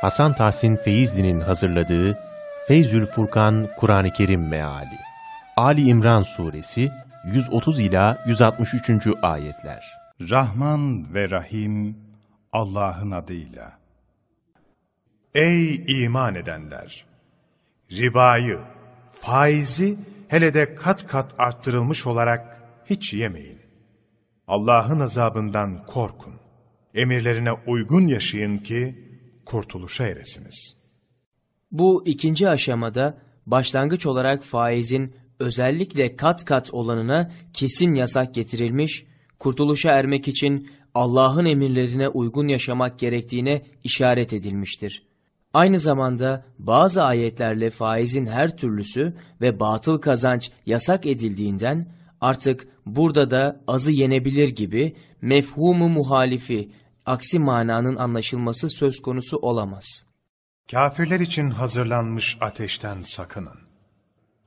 Hasan Tahsin Feyzli'nin hazırladığı Feyzül Furkan Kur'an-ı Kerim Meali Ali İmran Suresi 130 ila 163. ayetler. Rahman ve Rahim Allah'ın adıyla. Ey iman edenler! Ribayı, faizi hele de kat kat arttırılmış olarak hiç yemeyin. Allah'ın azabından korkun. Emirlerine uygun yaşayın ki kurtuluşa eresiniz. Bu ikinci aşamada başlangıç olarak faizin özellikle kat kat olanına kesin yasak getirilmiş, kurtuluşa ermek için Allah'ın emirlerine uygun yaşamak gerektiğine işaret edilmiştir. Aynı zamanda bazı ayetlerle faizin her türlüsü ve batıl kazanç yasak edildiğinden artık burada da azı yenebilir gibi mefhumu muhalifi, aksi mananın anlaşılması söz konusu olamaz. Kafirler için hazırlanmış ateşten sakının.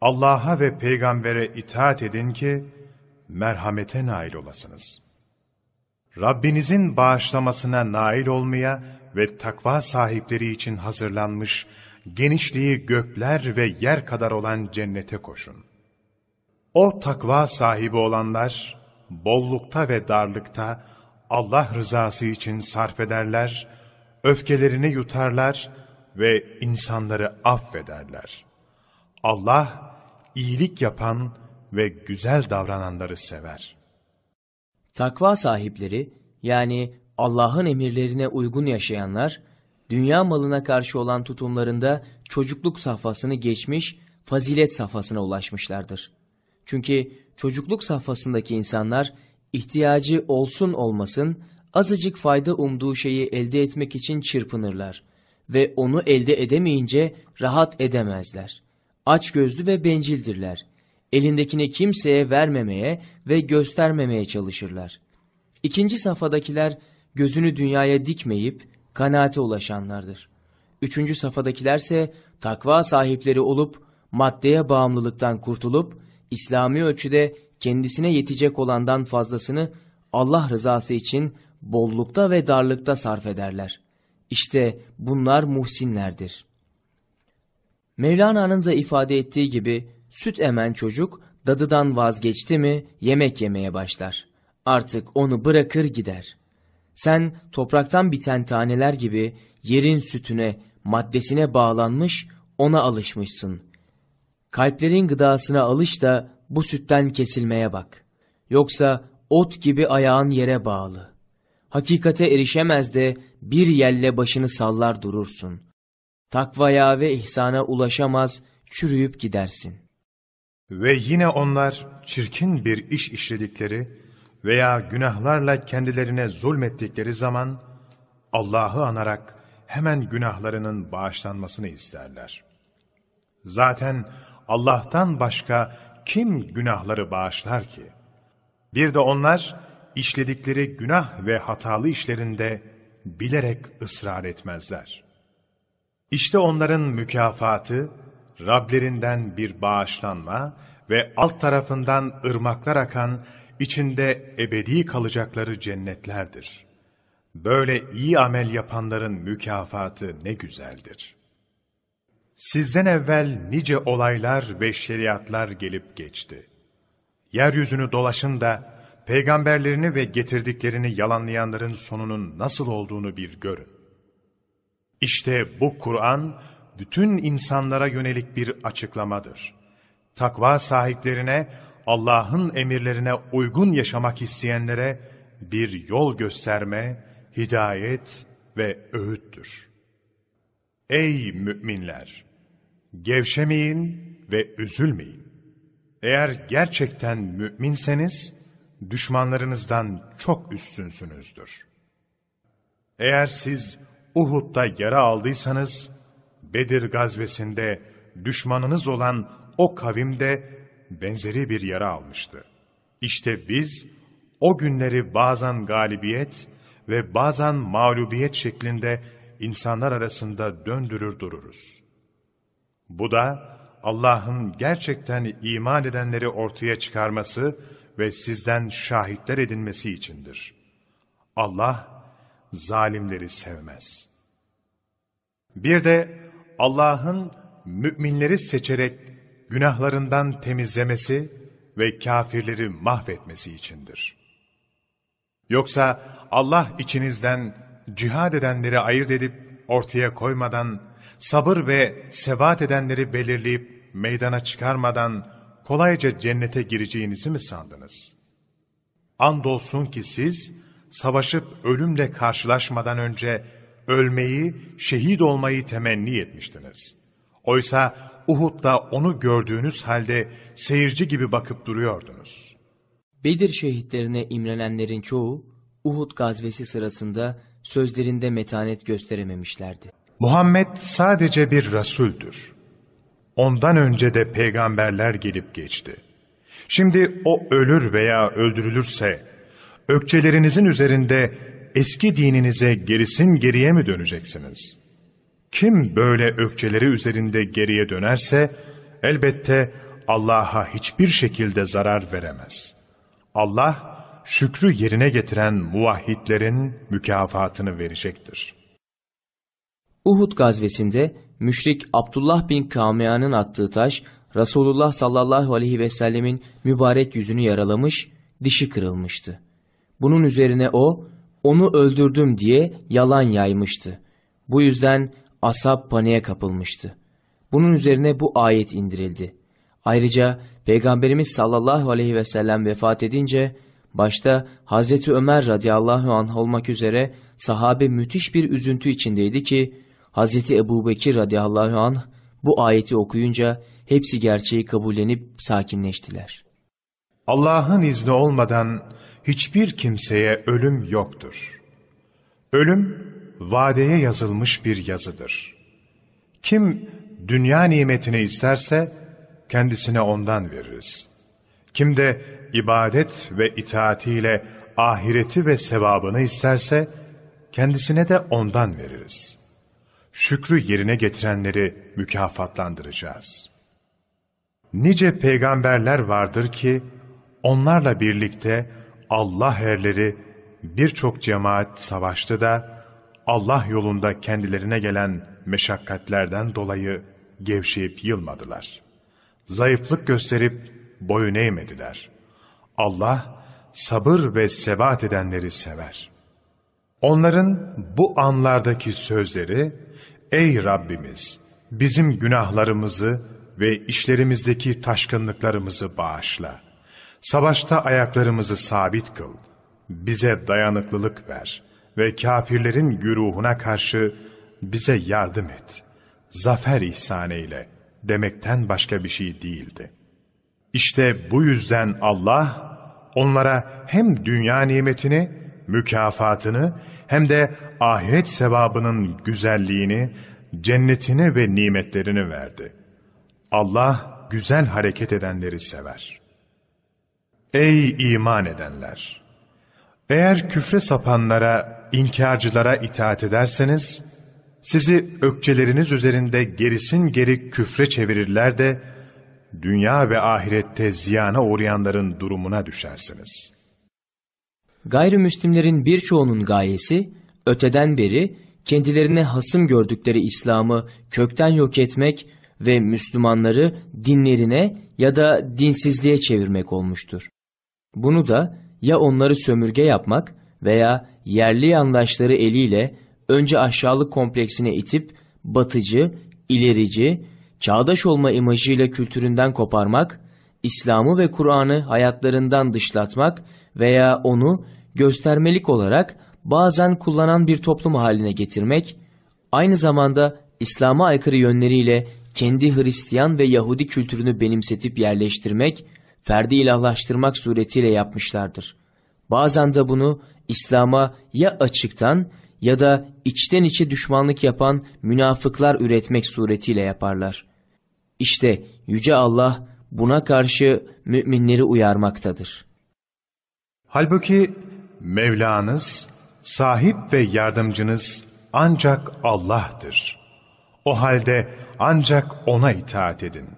Allah'a ve peygambere itaat edin ki merhamete nail olasınız. Rabbinizin bağışlamasına nail olmaya ve takva sahipleri için hazırlanmış genişliği gökler ve yer kadar olan cennete koşun. O takva sahibi olanlar bollukta ve darlıkta Allah rızası için sarf ederler, öfkelerini yutarlar ve insanları affederler. Allah iyilik yapan ve güzel davrananları sever. Takva sahipleri yani Allah'ın emirlerine uygun yaşayanlar, dünya malına karşı olan tutumlarında çocukluk safhasını geçmiş, fazilet safhasına ulaşmışlardır. Çünkü çocukluk safhasındaki insanlar, ihtiyacı olsun olmasın, azıcık fayda umduğu şeyi elde etmek için çırpınırlar ve onu elde edemeyince rahat edemezler. Açgözlü ve bencildirler. Elindekini kimseye vermemeye ve göstermemeye çalışırlar. İkinci safhadakiler gözünü dünyaya dikmeyip kanaate ulaşanlardır. Üçüncü safhadakilerse takva sahipleri olup maddeye bağımlılıktan kurtulup İslami ölçüde kendisine yetecek olandan fazlasını Allah rızası için bollukta ve darlıkta sarf ederler. İşte bunlar muhsinlerdir. Mevlana'nın da ifade ettiği gibi süt emen çocuk dadıdan vazgeçti mi yemek yemeye başlar. Artık onu bırakır gider. Sen topraktan biten taneler gibi yerin sütüne, maddesine bağlanmış ona alışmışsın. Kalplerin gıdasına alış da bu sütten kesilmeye bak. Yoksa ot gibi ayağın yere bağlı. Hakikate erişemez de bir yelle başını sallar durursun. Takvaya ve ihsana ulaşamaz, çürüyüp gidersin. Ve yine onlar çirkin bir iş işledikleri veya günahlarla kendilerine zulmettikleri zaman Allah'ı anarak hemen günahlarının bağışlanmasını isterler. Zaten Allah'tan başka kim günahları bağışlar ki? Bir de onlar işledikleri günah ve hatalı işlerinde bilerek ısrar etmezler. İşte onların mükafatı, Rablerinden bir bağışlanma ve alt tarafından ırmaklar akan, içinde ebedi kalacakları cennetlerdir. Böyle iyi amel yapanların mükafatı ne güzeldir. Sizden evvel nice olaylar ve şeriatlar gelip geçti. Yeryüzünü dolaşın da, peygamberlerini ve getirdiklerini yalanlayanların sonunun nasıl olduğunu bir görün. İşte bu Kur'an, bütün insanlara yönelik bir açıklamadır. Takva sahiplerine, Allah'ın emirlerine uygun yaşamak isteyenlere bir yol gösterme, hidayet ve öğüttür. Ey müminler! Gevşemeyin ve üzülmeyin. Eğer gerçekten müminseniz, düşmanlarınızdan çok üstünsünüzdür. Eğer siz Uhud'da yara aldıysanız, Bedir gazvesinde düşmanınız olan o kavimde benzeri bir yara almıştı. İşte biz o günleri bazen galibiyet ve bazen mağlubiyet şeklinde insanlar arasında döndürür dururuz. Bu da Allah'ın gerçekten iman edenleri ortaya çıkarması ve sizden şahitler edinmesi içindir. Allah zalimleri sevmez.'' Bir de Allah'ın müminleri seçerek günahlarından temizlemesi ve kafirleri mahvetmesi içindir. Yoksa Allah içinizden cihad edenleri ayırt edip ortaya koymadan, sabır ve sebat edenleri belirleyip meydana çıkarmadan kolayca cennete gireceğinizi mi sandınız? Andolsun ki siz savaşıp ölümle karşılaşmadan önce ölmeyi, şehit olmayı temenni etmiştiniz. Oysa Uhud'da onu gördüğünüz halde seyirci gibi bakıp duruyordunuz. Bedir şehitlerine imrenenlerin çoğu Uhud gazvesi sırasında sözlerinde metanet gösterememişlerdi. Muhammed sadece bir rasuldür. Ondan önce de peygamberler gelip geçti. Şimdi o ölür veya öldürülürse, ökçelerinizin üzerinde eski dininize gerisin geriye mi döneceksiniz? Kim böyle ökçeleri üzerinde geriye dönerse, elbette Allah'a hiçbir şekilde zarar veremez. Allah, şükrü yerine getiren muvahhidlerin mükafatını verecektir. Uhud gazvesinde müşrik Abdullah bin Kamia'nın attığı taş Resulullah sallallahu aleyhi ve sellemin mübarek yüzünü yaralamış, dişi kırılmıştı. Bunun üzerine o, onu öldürdüm diye yalan yaymıştı. Bu yüzden asap paniğe kapılmıştı. Bunun üzerine bu ayet indirildi. Ayrıca Peygamberimiz sallallahu aleyhi ve sellem vefat edince, başta Hazreti Ömer radıyallahu anh olmak üzere sahabe müthiş bir üzüntü içindeydi ki, Hazreti Ebu Bekir radıyallahu anh bu ayeti okuyunca hepsi gerçeği kabullenip sakinleştiler. Allah'ın izni olmadan hiçbir kimseye ölüm yoktur. Ölüm, vadeye yazılmış bir yazıdır. Kim dünya nimetini isterse, kendisine ondan veririz. Kim de ibadet ve itaatiyle ahireti ve sevabını isterse, kendisine de ondan veririz. Şükrü yerine getirenleri mükafatlandıracağız. Nice peygamberler vardır ki, onlarla birlikte Allah erleri birçok cemaat savaştı da, Allah yolunda kendilerine gelen meşakkatlerden dolayı gevşeyip yılmadılar. Zayıflık gösterip boyun eğmediler. Allah sabır ve sebat edenleri sever. Onların bu anlardaki sözleri, Ey Rabbimiz! Bizim günahlarımızı ve işlerimizdeki taşkınlıklarımızı bağışla. Savaşta ayaklarımızı sabit kıl. Bize dayanıklılık ver ve kafirlerin güruhuna karşı bize yardım et. Zafer ihsan eyle demekten başka bir şey değildi. İşte bu yüzden Allah onlara hem dünya nimetini, mükafatını hem de ahiret sevabının güzelliğini, cennetini ve nimetlerini verdi. Allah güzel hareket edenleri sever. Ey iman edenler! Eğer küfre sapanlara, inkarcılara itaat ederseniz, sizi ökçeleriniz üzerinde gerisin geri küfre çevirirler de, dünya ve ahirette ziyana uğrayanların durumuna düşersiniz. Gayrimüslimlerin birçoğunun gayesi, öteden beri kendilerine hasım gördükleri İslam'ı kökten yok etmek ve Müslümanları dinlerine ya da dinsizliğe çevirmek olmuştur. Bunu da ya onları sömürge yapmak veya yerli yandaşları eliyle önce aşağılık kompleksine itip batıcı, ilerici, çağdaş olma imajıyla kültüründen koparmak, İslam'ı ve Kur'an'ı hayatlarından dışlatmak veya onu göstermelik olarak bazen kullanan bir toplum haline getirmek, aynı zamanda İslam'a aykırı yönleriyle kendi Hristiyan ve Yahudi kültürünü benimsetip yerleştirmek, ferdi ilahlaştırmak suretiyle yapmışlardır. Bazen de bunu İslam'a ya açıktan ya da içten içe düşmanlık yapan münafıklar üretmek suretiyle yaparlar. İşte Yüce Allah buna karşı müminleri uyarmaktadır. Halbuki Mevlanız, sahip ve yardımcınız ancak Allah'tır. O halde ancak O'na itaat edin.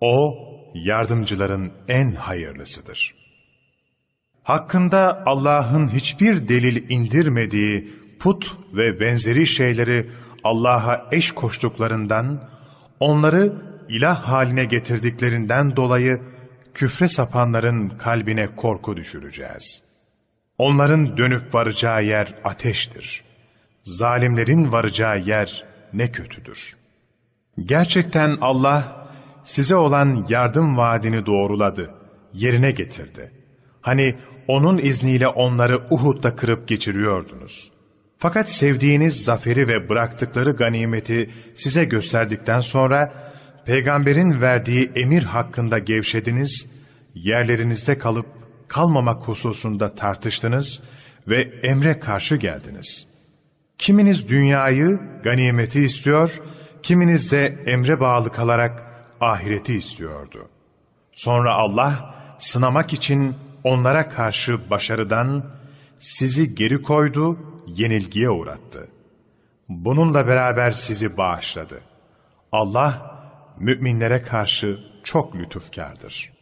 O, yardımcıların en hayırlısıdır. Hakkında Allah'ın hiçbir delil indirmediği put ve benzeri şeyleri Allah'a eş koştuklarından, onları ilah haline getirdiklerinden dolayı küfre sapanların kalbine korku düşüreceğiz. Onların dönüp varacağı yer ateştir. Zalimlerin varacağı yer ne kötüdür. Gerçekten Allah size olan yardım vaadini doğruladı, yerine getirdi. Hani onun izniyle onları Uhud'da kırıp geçiriyordunuz. Fakat sevdiğiniz zaferi ve bıraktıkları ganimeti size gösterdikten sonra, peygamberin verdiği emir hakkında gevşediniz, yerlerinizde kalıp kalmamak hususunda tartıştınız ve emre karşı geldiniz. Kiminiz dünyayı, ganimeti istiyor, kiminiz de emre bağlı kalarak ahireti istiyordu. Sonra Allah sınamak için onlara karşı başarıdan sizi geri koydu, yenilgiye uğrattı. Bununla beraber sizi bağışladı. Allah müminlere karşı çok lütufkardır.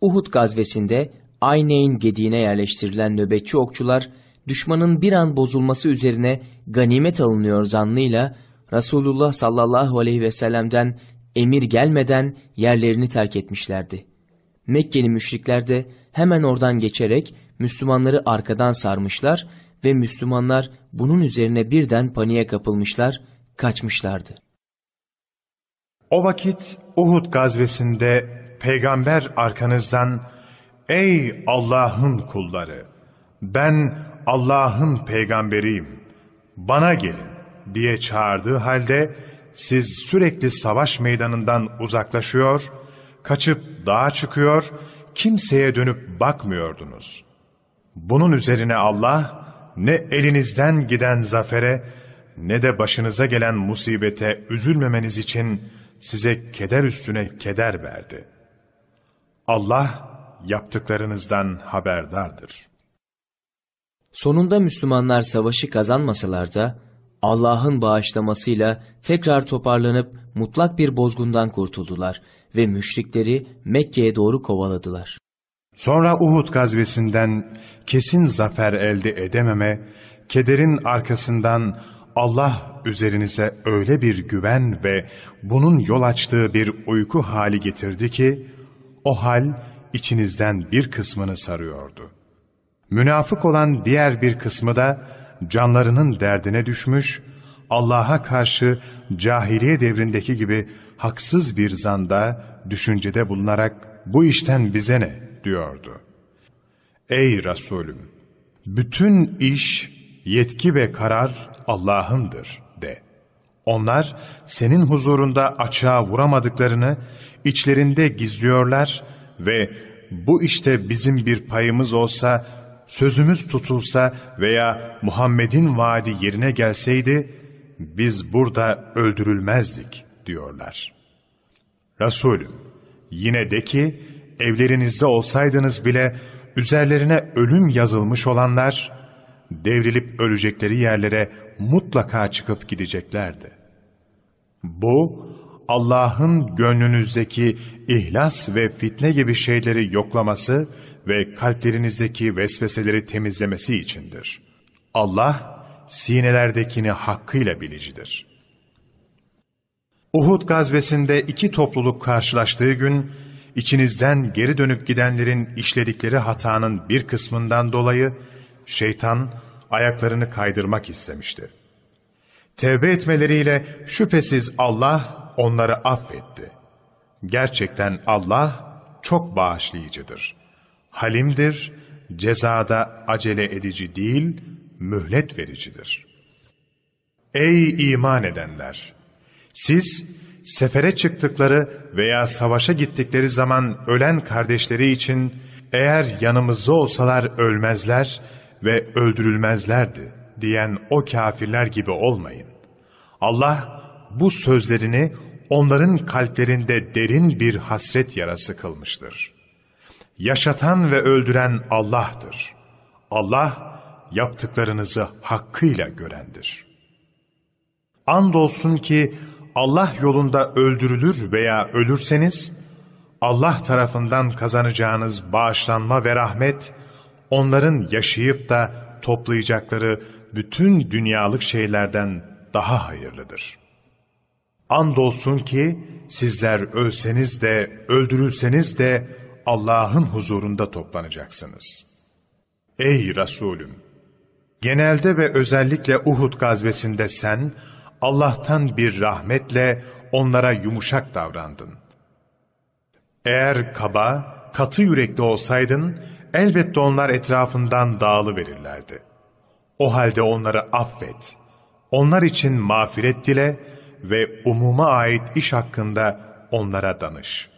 Uhud gazvesinde Ayneyn gediğine yerleştirilen nöbetçi okçular düşmanın bir an bozulması üzerine ganimet alınıyor zannıyla Resulullah sallallahu aleyhi ve sellem'den emir gelmeden yerlerini terk etmişlerdi. Mekkeli müşrikler de hemen oradan geçerek Müslümanları arkadan sarmışlar ve Müslümanlar bunun üzerine birden paniğe kapılmışlar, kaçmışlardı. O vakit Uhud gazvesinde peygamber arkanızdan ''Ey Allah'ın kulları! Ben Allah'ın peygamberiyim. Bana gelin.'' diye çağırdığı halde siz sürekli savaş meydanından uzaklaşıyor, kaçıp dağa çıkıyor, kimseye dönüp bakmıyordunuz. Bunun üzerine Allah ne elinizden giden zafere ne de başınıza gelen musibete üzülmemeniz için size keder üstüne keder verdi. Allah yaptıklarınızdan haberdardır. Sonunda Müslümanlar savaşı kazanmasalar da Allah'ın bağışlamasıyla tekrar toparlanıp mutlak bir bozgundan kurtuldular ve müşrikleri Mekke'ye doğru kovaladılar. Sonra Uhud gazvesinden kesin zafer elde edememe, kederin arkasından Allah üzerinize öyle bir güven ve bunun yol açtığı bir uyku hali getirdi ki, o hal içinizden bir kısmını sarıyordu. Münafık olan diğer bir kısmı da canlarının derdine düşmüş, Allah'a karşı cahiliye devrindeki gibi haksız bir zanda, düşüncede bulunarak bu işten bize ne diyordu. Ey Resulüm! Bütün iş, yetki ve karar Allah'ındır. Onlar senin huzurunda açığa vuramadıklarını içlerinde gizliyorlar ve bu işte bizim bir payımız olsa, sözümüz tutulsa veya Muhammed'in vaadi yerine gelseydi, biz burada öldürülmezdik diyorlar. Resulüm, yine de ki evlerinizde olsaydınız bile üzerlerine ölüm yazılmış olanlar, devrilip ölecekleri yerlere mutlaka çıkıp gideceklerdi. Bu, Allah'ın gönlünüzdeki ihlas ve fitne gibi şeyleri yoklaması ve kalplerinizdeki vesveseleri temizlemesi içindir. Allah, sinelerdekini hakkıyla bilicidir. Uhud gazvesinde iki topluluk karşılaştığı gün, içinizden geri dönüp gidenlerin işledikleri hatanın bir kısmından dolayı, şeytan ayaklarını kaydırmak istemişti. Tevbe etmeleriyle şüphesiz Allah onları affetti. Gerçekten Allah çok bağışlayıcıdır. Halimdir, cezada acele edici değil, mühlet vericidir. Ey iman edenler! Siz sefere çıktıkları veya savaşa gittikleri zaman ölen kardeşleri için eğer yanımızda olsalar ölmezler ve öldürülmezlerdi diyen o kafirler gibi olmayın. Allah bu sözlerini onların kalplerinde derin bir hasret yarası kılmıştır. Yaşatan ve öldüren Allah'tır. Allah yaptıklarınızı hakkıyla görendir. Andolsun ki Allah yolunda öldürülür veya ölürseniz, Allah tarafından kazanacağınız bağışlanma ve rahmet, onların yaşayıp da toplayacakları bütün dünyalık şeylerden daha hayırlıdır. Andolsun ki sizler ölseniz de öldürülseniz de Allah'ın huzurunda toplanacaksınız. Ey Resulüm! Genelde ve özellikle Uhud gazvesinde sen Allah'tan bir rahmetle onlara yumuşak davrandın. Eğer kaba, katı yürekli olsaydın elbette onlar etrafından dağılıverirlerdi. O halde onları affet. Onlar için mağfiret dile ve umuma ait iş hakkında onlara danış.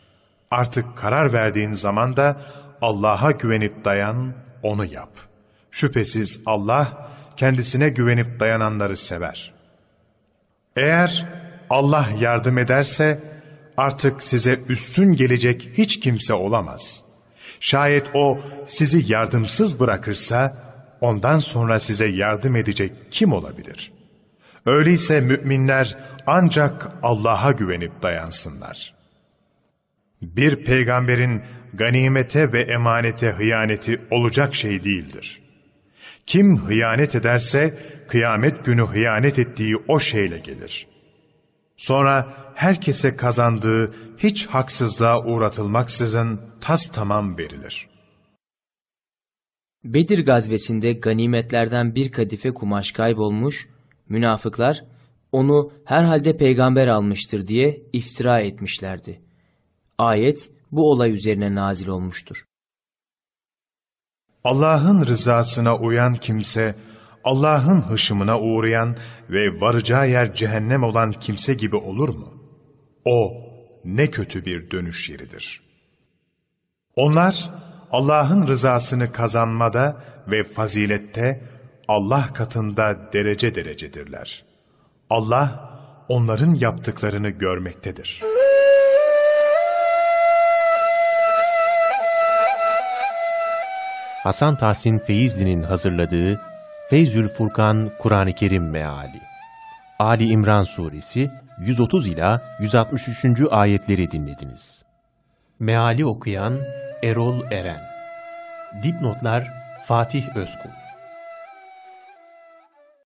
Artık karar verdiğin zaman da Allah'a güvenip dayan, onu yap. Şüphesiz Allah kendisine güvenip dayananları sever. Eğer Allah yardım ederse artık size üstün gelecek hiç kimse olamaz. Şayet o sizi yardımsız bırakırsa ondan sonra size yardım edecek kim olabilir? Öyleyse müminler ancak Allah'a güvenip dayansınlar. Bir peygamberin ganimete ve emanete hıyaneti olacak şey değildir. Kim hıyanet ederse kıyamet günü hıyanet ettiği o şeyle gelir. Sonra herkese kazandığı hiç haksızlığa uğratılmaksızın tas tamam verilir. Bedir gazvesinde ganimetlerden bir kadife kumaş kaybolmuş, münafıklar onu herhalde peygamber almıştır diye iftira etmişlerdi. Ayet bu olay üzerine nazil olmuştur. Allah'ın rızasına uyan kimse, Allah'ın hışımına uğrayan ve varacağı yer cehennem olan kimse gibi olur mu? O ne kötü bir dönüş yeridir. Onlar Allah'ın rızasını kazanmada ve fazilette Allah katında derece derecedirler. Allah onların yaptıklarını görmektedir. Hasan Tahsin Feyzli'nin hazırladığı Feyzül Furkan Kur'an-ı Kerim Meali Ali İmran Suresi 130 ila 163. ayetleri dinlediniz. Meali okuyan Erol Eren. Dipnotlar Fatih Özkul